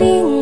林